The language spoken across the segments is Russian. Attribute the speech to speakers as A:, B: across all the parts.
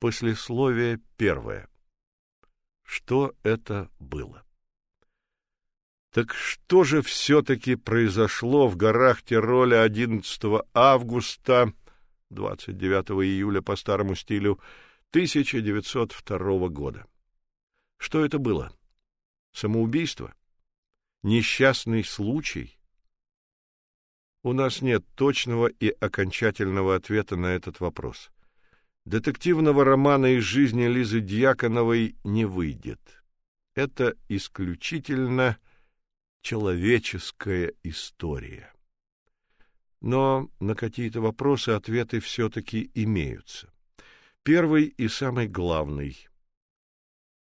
A: Послесловие первое. Что это было? Так что же все таки произошло в горах Тироля 11 августа 29 июля по старому стилю 1902 года? Что это было? Самоубийство? Несчастный случай? У нас нет точного и окончательного ответа на этот вопрос. Детективного романа из жизни Лизы Дьяконовой не выйдет. Это исключительно человеческая история. Но на какие-то вопросы ответы все таки имеются. Первый и самый главный.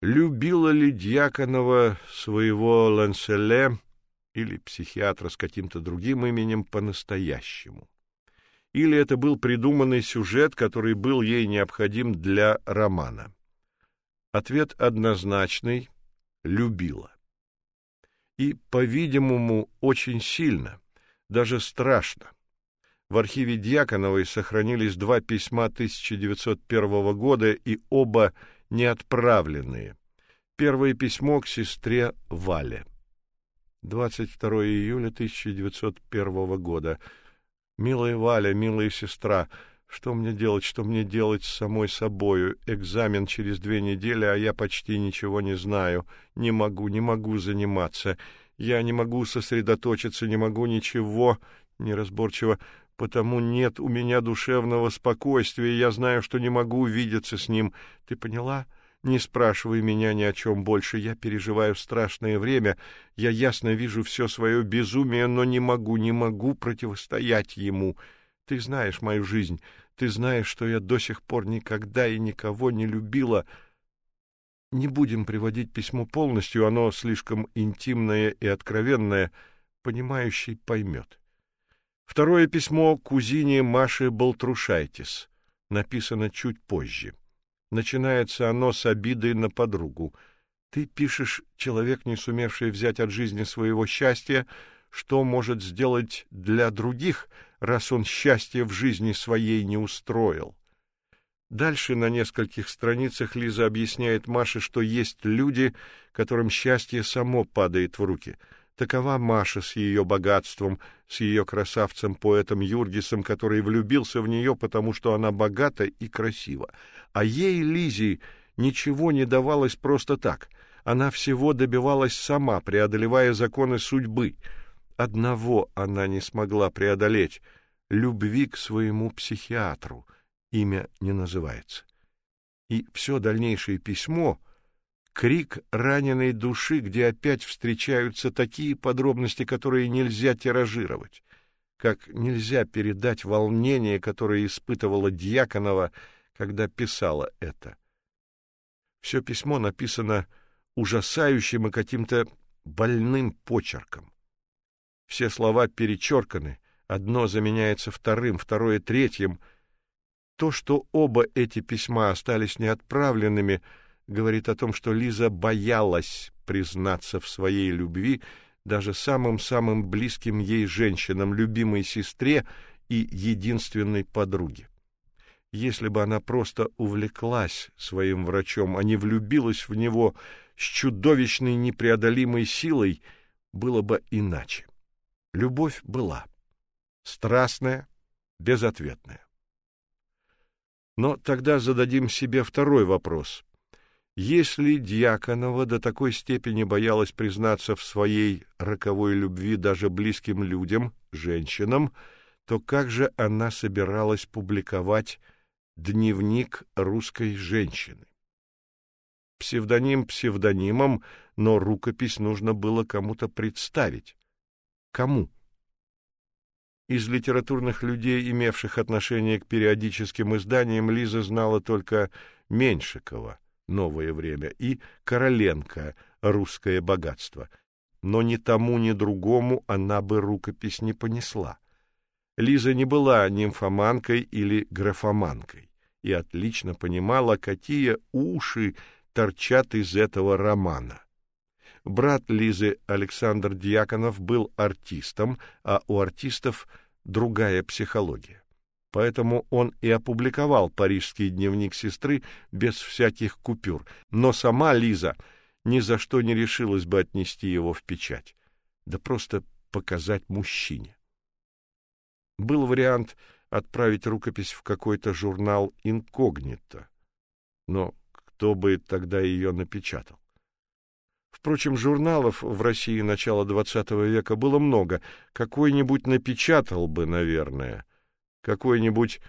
A: Любила ли Дьяконова своего Ланселе или психиатра с каким-то другим именем по-настоящему? Или это был придуманный сюжет, который был ей необходим для романа. Ответ однозначный любила. И, по-видимому, очень сильно, даже страшно. В архиве Дьяконовой сохранились два письма 1901 года и оба неотправленные. Первое письмо к сестре Вале. 22 июля 1901 года. Милая Валя, милая сестра, что мне делать, что мне делать с самой собою? Экзамен через две недели, а я почти ничего не знаю. Не могу, не могу заниматься. Я не могу сосредоточиться, не могу ничего неразборчиво, потому нет у меня душевного спокойствия. Я знаю, что не могу увидеться с ним. Ты поняла? — не спрашивай меня ни о чем больше, я переживаю страшное время, я ясно вижу все свое безумие, но не могу, не могу противостоять ему. Ты знаешь мою жизнь, ты знаешь, что я до сих пор никогда и никого не любила. Не будем приводить письмо полностью, оно слишком интимное и откровенное, понимающий поймет. Второе письмо кузине Маше Болтрушайтис написано чуть позже. Начинается оно с обиды на подругу. Ты пишешь, человек, не сумевший взять от жизни своего счастья, что может сделать для других, раз он счастье в жизни своей не устроил. Дальше на нескольких страницах Лиза объясняет Маше, что есть люди, которым счастье само падает в руки — Такова Маша с ее богатством, с ее красавцем-поэтом Юргисом, который влюбился в нее, потому что она богата и красива. А ей, Лизе, ничего не давалось просто так. Она всего добивалась сама, преодолевая законы судьбы. Одного она не смогла преодолеть — любви к своему психиатру. Имя не называется. И все дальнейшее письмо — крик раненой души, где опять встречаются такие подробности, которые нельзя тиражировать, как нельзя передать волнение, которое испытывала Дьяконова, когда писала это. Все письмо написано ужасающим и каким-то больным почерком. Все слова перечерканы, одно заменяется вторым, второе третьим. То, что оба эти письма остались неотправленными — говорит о том, что Лиза боялась признаться в своей любви даже самым-самым близким ей женщинам, любимой сестре и единственной подруге. Если бы она просто увлеклась своим врачом, а не влюбилась в него с чудовищной непреодолимой силой, было бы иначе. Любовь была страстная, безответная. Но тогда зададим себе второй вопрос. Если Дьяконова до такой степени боялась признаться в своей роковой любви даже близким людям, женщинам, то как же она собиралась публиковать дневник русской женщины? Псевдоним псевдонимом, но рукопись нужно было кому-то представить. Кому? Из литературных людей, имевших отношение к периодическим изданиям, Лиза знала только Меньшикова — новое время, и Короленко, русское богатство. Но ни тому, ни другому она бы рукопись не понесла. Лиза не была нимфоманкой или графоманкой и отлично понимала, какие уши торчат из этого романа. Брат Лизы, Александр Дьяконов, был артистом, а у артистов другая психология. Поэтому он и опубликовал парижский дневник сестры без всяких купюр. Но сама Лиза ни за что не решилась бы отнести его в печать. Да просто показать мужчине. Был вариант отправить рукопись в какой-то журнал инкогнито. Но кто бы тогда ее напечатал? Впрочем, журналов в России начала XX века было много. Какой-нибудь напечатал бы, наверное. Какой-нибудь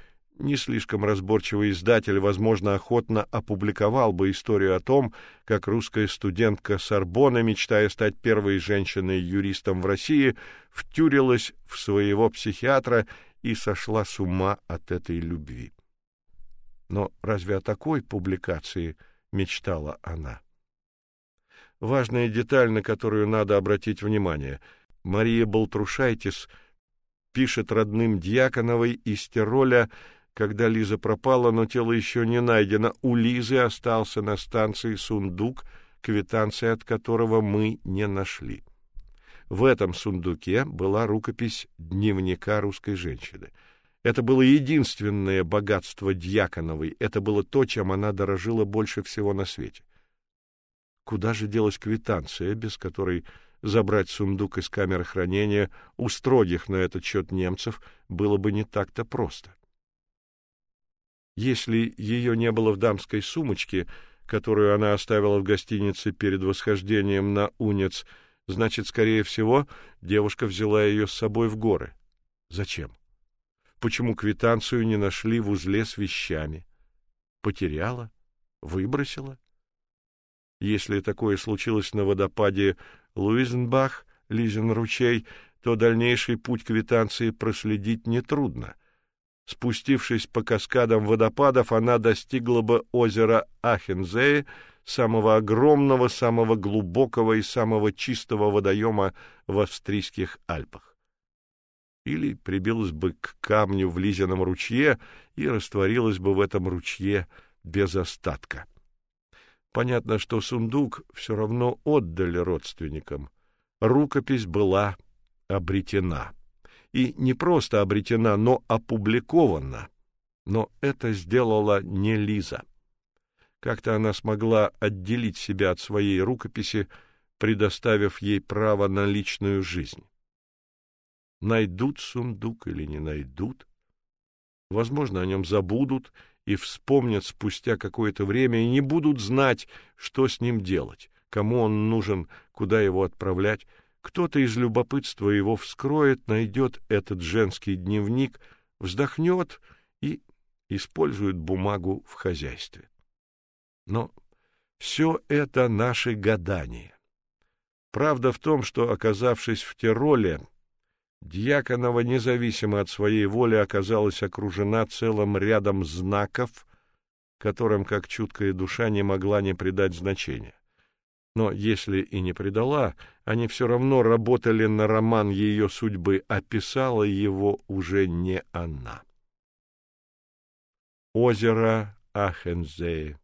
A: не слишком разборчивый издатель, возможно, охотно опубликовал бы историю о том, как русская студентка Сорбонны, мечтая стать первой женщиной-юристом в России, втюрилась в своего психиатра и сошла с ума от этой любви. Но разве о такой публикации мечтала она? Важная деталь, на которую надо обратить внимание. Мария Болтрушайтис пишет родным Дьяконовой из Тироля, когда Лиза пропала, но тело еще не найдено. У Лизы остался на станции сундук, квитанция от которого мы не нашли. В этом сундуке была рукопись дневника русской женщины. Это было единственное богатство Дьяконовой, это было то, чем она дорожила больше всего на свете. Куда же делась квитанция, без которой забрать сундук из камеры хранения у строгих на этот счет немцев было бы не так-то просто? Если ее не было в дамской сумочке, которую она оставила в гостинице перед восхождением на Унец, значит, скорее всего, девушка взяла ее с собой в горы. Зачем? Почему квитанцию не нашли в узле с вещами? Потеряла? Выбросила? Если такое случилось на водопаде Луизенбах, Лизен ручей, то дальнейший путь квитанции проследить нетрудно. Спустившись по каскадам водопадов, она достигла бы озера Ахензее, самого огромного, самого глубокого и самого чистого водоема в австрийских Альпах. Или прибилась бы к камню в Лизином ручье и растворилась бы в этом ручье без остатка. Понятно, что сундук все равно отдали родственникам. Рукопись была обретена. И не просто обретена, но опубликована. Но это сделала не Лиза. Как-то она смогла отделить себя от своей рукописи, предоставив ей право на личную жизнь. Найдут сундук или не найдут? Возможно, о нем забудут и вспомнят спустя какое-то время и не будут знать, что с ним делать, кому он нужен, куда его отправлять. Кто-то из любопытства его вскроет, найдет этот женский дневник, вздохнет и использует бумагу в хозяйстве. Но все это наши гадания. Правда в том, что, оказавшись в Тироле, Дьяконова, независимо от своей воли, оказалась окружена целым рядом знаков, которым, как чуткая душа, не могла не придать значения. Но если и не придала, они все равно работали на роман ее судьбы, а писала его уже не она. Озеро Ахензее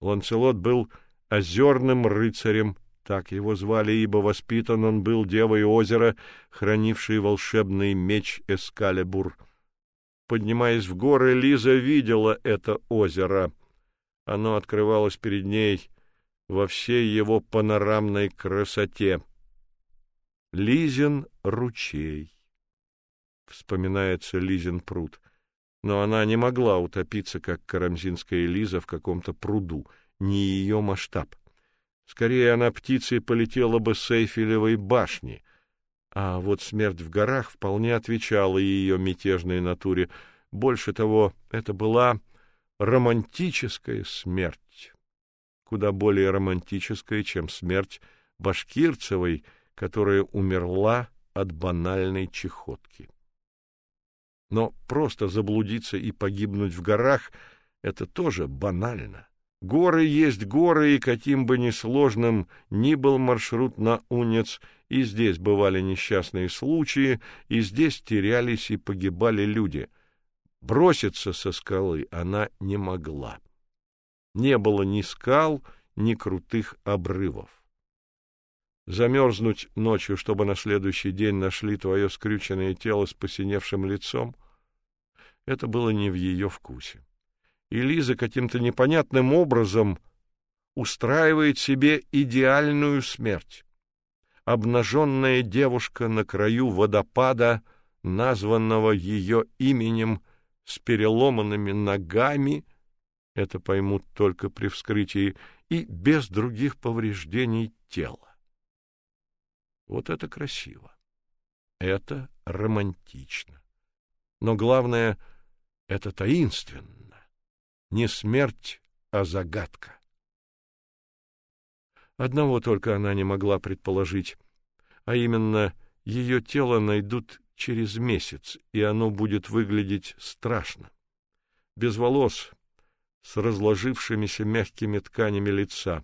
A: Ланцелот был озерным рыцарем так его звали, ибо воспитан он был девой озера, хранившей волшебный меч Эскалибур. Поднимаясь в горы, Лиза видела это озеро. Оно открывалось перед ней во всей его панорамной красоте. Лизин ручей. Вспоминается Лизин пруд. Но она не могла утопиться, как карамзинская Лиза в каком-то пруду, не ее масштаб. Скорее она птицей полетела бы с Эйфелевой башни. А вот смерть в горах вполне отвечала ее мятежной натуре. Больше того, это была романтическая смерть, куда более романтическая, чем смерть Башкирцевой, которая умерла от банальной чехотки. Но просто заблудиться и погибнуть в горах это тоже банально. Горы есть горы, и каким бы ни сложным ни был маршрут на Унец, и здесь бывали несчастные случаи, и здесь терялись и погибали люди. Броситься со скалы она не могла. Не было ни скал, ни крутых обрывов. Замерзнуть ночью, чтобы на следующий день нашли твое скрюченное тело с посиневшим лицом — Это было не в ее вкусе. И Лиза каким-то непонятным образом устраивает себе идеальную смерть. Обнаженная девушка на краю водопада, названного ее именем, с переломанными ногами, это поймут только при вскрытии, и без других повреждений тела. Вот это красиво. Это романтично. Но главное — это таинственно. Не смерть, а загадка. Одного только она не могла предположить, а именно ее тело найдут через месяц, и оно будет выглядеть страшно. Без волос, с разложившимися мягкими тканями лица.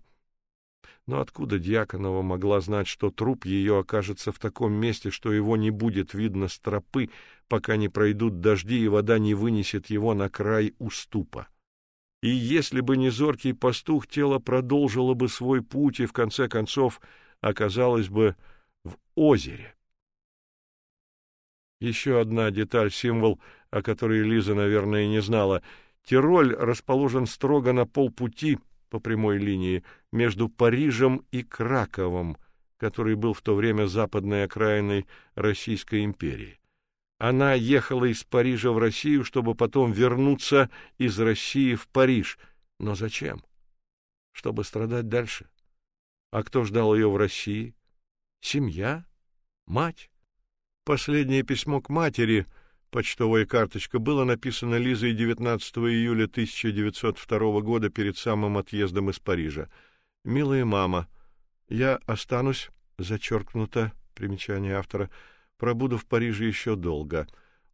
A: Но откуда Дьяконова могла знать, что труп ее окажется в таком месте, что его не будет видно с тропы, пока не пройдут дожди и вода не вынесет его на край уступа? И если бы не зоркий пастух, тело продолжило бы свой путь и в конце концов оказалось бы в озере. Еще одна деталь, символ, о которой Лиза, наверное, не знала. Тироль расположен строго на полпути по прямой линии между Парижем и Краковом, который был в то время западной окраиной Российской империи. Она ехала из Парижа в Россию, чтобы потом вернуться из России в Париж. Но зачем? Чтобы страдать дальше. А кто ждал ее в России? Семья? Мать? Последнее письмо к матери, почтовая карточка, было написано Лизой 19 июля 1902 года перед самым отъездом из Парижа. «Милая мама, я останусь, зачеркнуто, примечание автора, — Пробуду в Париже еще долго.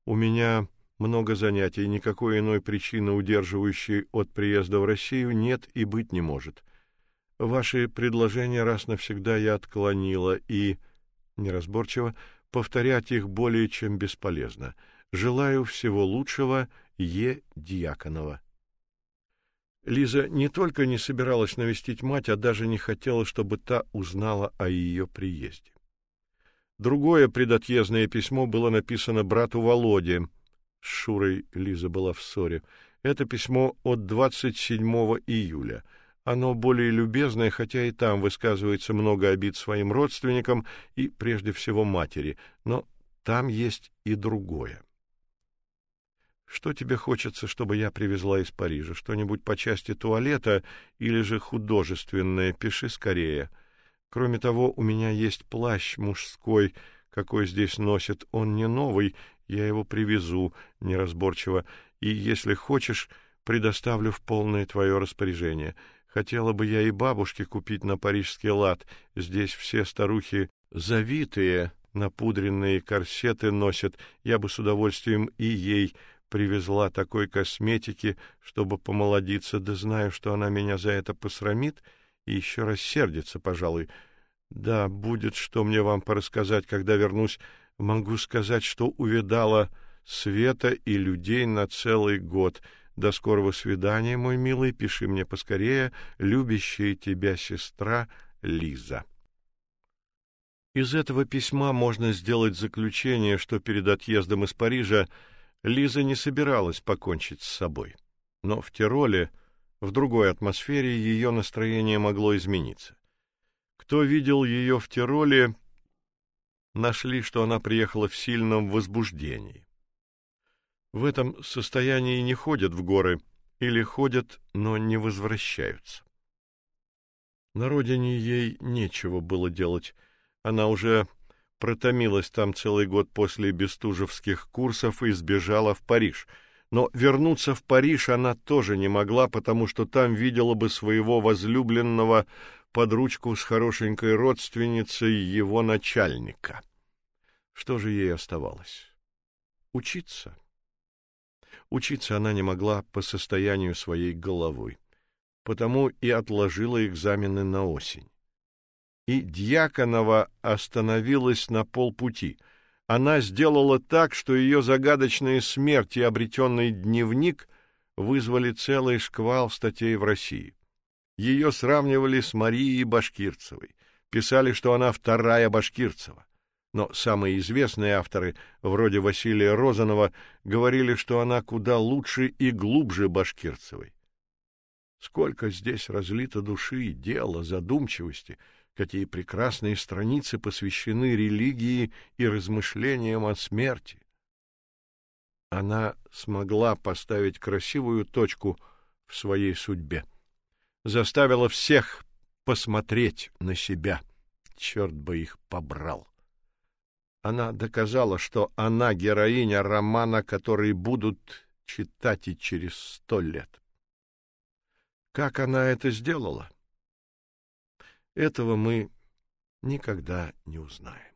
A: У меня много занятий, никакой иной причины, удерживающей от приезда в Россию, нет и быть не может. Ваши предложения раз навсегда я отклонила и неразборчиво повторять их более чем бесполезно. Желаю всего лучшего, Е. Дьяконова. Лиза не только не собиралась навестить мать, а даже не хотела, чтобы та узнала о ее приезде. Другое предотъездное письмо было написано брату Володе. С Шурой Лиза была в ссоре. Это письмо от 27 июля. Оно более любезное, хотя и там высказывается много обид своим родственникам и прежде всего матери, но там есть и другое. Что тебе хочется, чтобы я привезла из Парижа? Что-нибудь по части туалета или же художественное? Пиши скорее. Кроме того, у меня есть плащ мужской, какой здесь носят. Он не новый, я его привезу неразборчиво, и, если хочешь, предоставлю в полное твое распоряжение. Хотела бы я и бабушке купить на парижский лад. Здесь все старухи завитые, напудренные корсеты носят. Я бы с удовольствием и ей привезла такой косметики, чтобы помолодиться, да знаю, что она меня за это посрамит — и еще раз сердится, пожалуй. Да, будет что мне вам порассказать, когда вернусь. Могу сказать, что увидала света и людей на целый год. До скорого свидания, мой милый, пиши мне поскорее, любящая тебя сестра Лиза. Из этого письма можно сделать заключение, что перед отъездом из Парижа Лиза не собиралась покончить с собой. Но в Тироле в другой атмосфере ее настроение могло измениться. Кто видел ее в Тироле, нашли, что она приехала в сильном возбуждении. В этом состоянии не ходят в горы или ходят, но не возвращаются. На родине ей нечего было делать. Она уже протомилась там целый год после бестужевских курсов и сбежала в Париж — но вернуться в Париж она тоже не могла, потому что там видела бы своего возлюбленного под ручку с хорошенькой родственницей его начальника. Что же ей оставалось? Учиться. Учиться она не могла по состоянию своей головы, потому и отложила экзамены на осень. И Дьяконова остановилась на полпути — она сделала так, что ее загадочная смерть и обретенный дневник вызвали целый шквал статей в России. Ее сравнивали с Марией Башкирцевой, писали, что она вторая Башкирцева. но самые известные авторы, вроде Василия Розанова, говорили, что она куда лучше и глубже Башкирцевой. Сколько здесь разлито души, дела, задумчивости, какие прекрасные страницы посвящены религии и размышлениям о смерти. Она смогла поставить красивую точку в своей судьбе. Заставила всех посмотреть на себя. Черт бы их побрал. Она доказала, что она героиня романа, который будут читать и через сто лет. Как она это сделала? Этого мы никогда не узнаем.